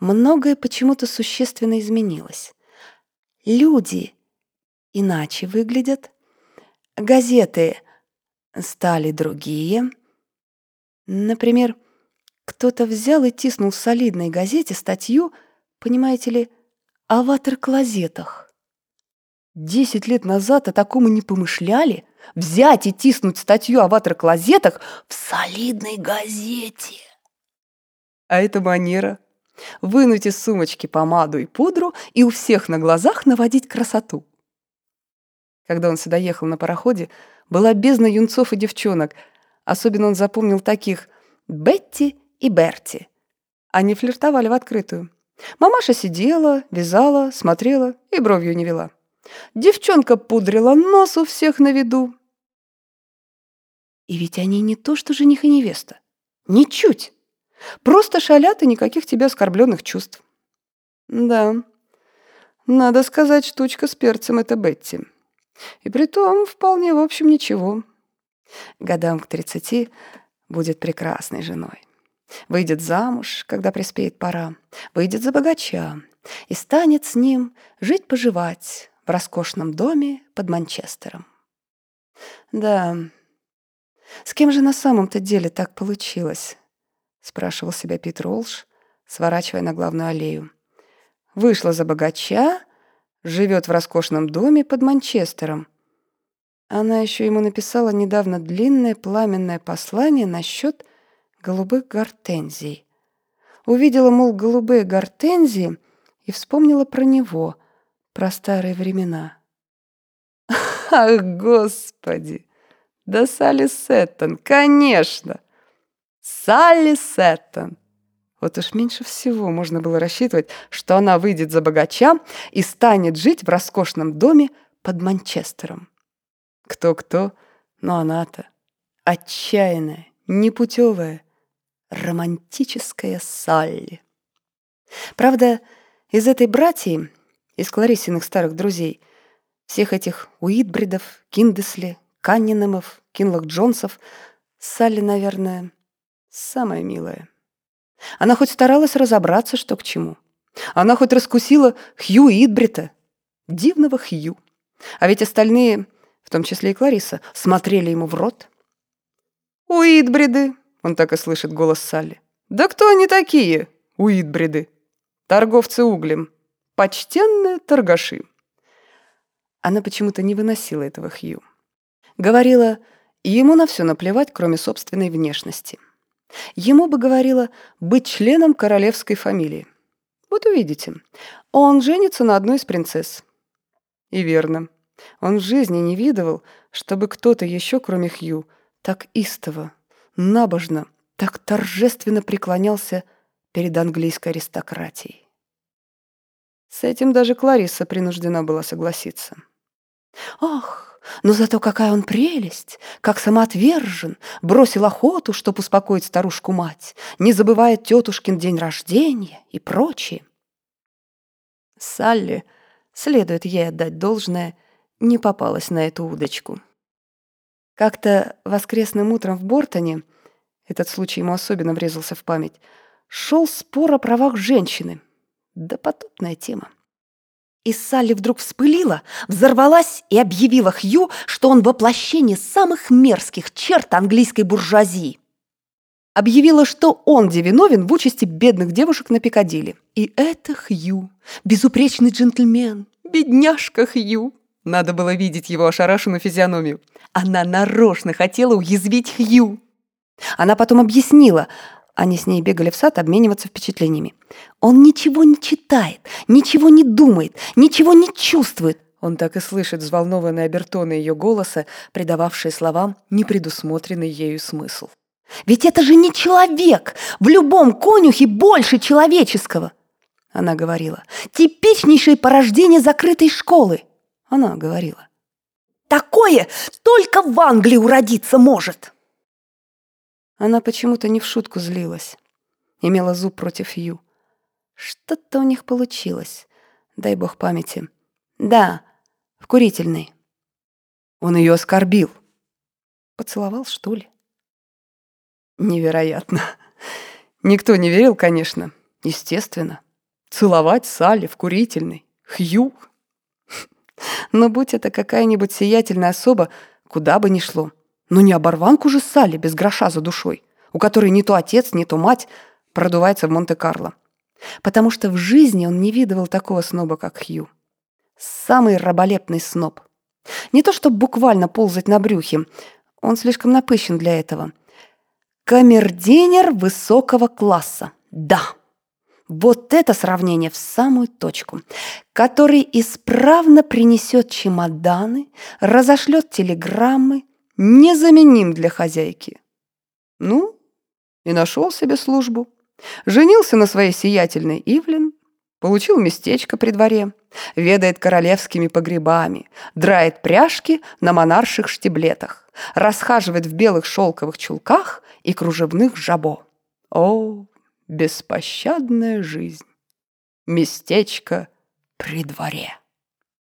многое почему-то существенно изменилось. Люди иначе выглядят, газеты стали другие. Например, кто-то взял и тиснул в солидной газете статью, понимаете ли, о ватер-клозетах. Десять лет назад о таком и не помышляли взять и тиснуть статью о ватер-клозетах в солидной газете. А это манера. Вынуть из сумочки помаду и пудру и у всех на глазах наводить красоту. Когда он сюда ехал на пароходе, была бездна юнцов и девчонок. Особенно он запомнил таких Бетти и Берти. Они флиртовали в открытую. Мамаша сидела, вязала, смотрела и бровью не вела. Девчонка пудрила нос у всех на виду. И ведь они не то, что жених и невеста. Ничуть. Просто шалят и никаких тебе оскорбленных чувств. Да, надо сказать, штучка с перцем — это Бетти. И при том вполне, в общем, ничего. Годам к тридцати будет прекрасной женой. Выйдет замуж, когда приспеет пора, выйдет за богача и станет с ним жить-поживать в роскошном доме под Манчестером. Да, с кем же на самом-то деле так получилось? Спрашивал себя Питер Олш, сворачивая на главную аллею. Вышла за богача, живет в роскошном доме под Манчестером. Она еще ему написала недавно длинное пламенное послание насчет голубых гортензий. Увидела, мол, голубые гортензии и вспомнила про него, про старые времена. Ах, господи! Да Салли Сеттон, конечно! Салли Сеттон! Вот уж меньше всего можно было рассчитывать, что она выйдет за богача и станет жить в роскошном доме под Манчестером. Кто-кто, но она-то отчаянная, непутевая, романтическая Салли. Правда, из этой братьи, из Клариссиных старых друзей, всех этих Уитбридов, Киндесли, Каннинемов, Кинлок-Джонсов, Салли, наверное, самая милая. Она хоть старалась разобраться, что к чему. Она хоть раскусила Хью Идбрита, дивного Хью. А ведь остальные, в том числе и Клариса, смотрели ему в рот. «Уитбриды!» — он так и слышит голос Салли. «Да кто они такие, Уитбриды? Торговцы углем. Почтенные торгаши». Она почему-то не выносила этого Хью. Говорила, ему на все наплевать, кроме собственной внешности. Ему бы говорила быть членом королевской фамилии. Вот увидите, он женится на одной из принцесс. И верно. Он в жизни не видывал, чтобы кто-то еще, кроме Хью, так истово, набожно, так торжественно преклонялся перед английской аристократией. С этим даже Клариса принуждена была согласиться. «Ах, но зато какая он прелесть, как самоотвержен, бросил охоту, чтоб успокоить старушку-мать, не забывая тетушкин день рождения и прочее. Салли, следует ей отдать должное, не попалась на эту удочку. Как-то воскресным утром в Бортоне, этот случай ему особенно врезался в память, шел спор о правах женщины. Да потопная тема. И Салли вдруг вспылила, взорвалась и объявила Хью, что он воплощение самых мерзких черт английской буржуазии. Объявила, что он виновен в участи бедных девушек на Пикадилли. И это Хью, безупречный джентльмен, бедняжка Хью. Надо было видеть его ошарашенную физиономию. Она нарочно хотела уязвить Хью. Она потом объяснила, они с ней бегали в сад обмениваться впечатлениями. Он ничего не читает, ничего не думает, ничего не чувствует. Он так и слышит взволнованные обертоны ее голоса, придававшие словам непредусмотренный ею смысл. «Ведь это же не человек! В любом конюхе больше человеческого!» Она говорила. «Типичнейшее порождение закрытой школы!» Она говорила. «Такое только в Англии уродиться может!» Она почему-то не в шутку злилась. Имела зуб против Ю. Что-то у них получилось. Дай бог памяти. Да, в курительной. Он ее оскорбил. Поцеловал, что ли? Невероятно. Никто не верил, конечно. Естественно. Целовать Салли в курительной. Хью. Но будь это какая-нибудь сиятельная особа, куда бы ни шло. Но не оборванку же Салли без гроша за душой, у которой ни то отец, ни то мать продувается в Монте-Карло. Потому что в жизни он не видывал такого сноба, как Хью. Самый раболепный сноб. Не то чтобы буквально ползать на брюхе, он слишком напыщен для этого. Камердинер высокого класса. Да. Вот это сравнение в самую точку. Который исправно принесет чемоданы, разошлет телеграммы, незаменим для хозяйки. Ну, и нашел себе службу. Женился на своей сиятельной Ивлин, получил местечко при дворе, ведает королевскими погребами, драет пряжки на монарших штиблетах, расхаживает в белых шелковых чулках и кружевных жабо. О, беспощадная жизнь! Местечко при дворе.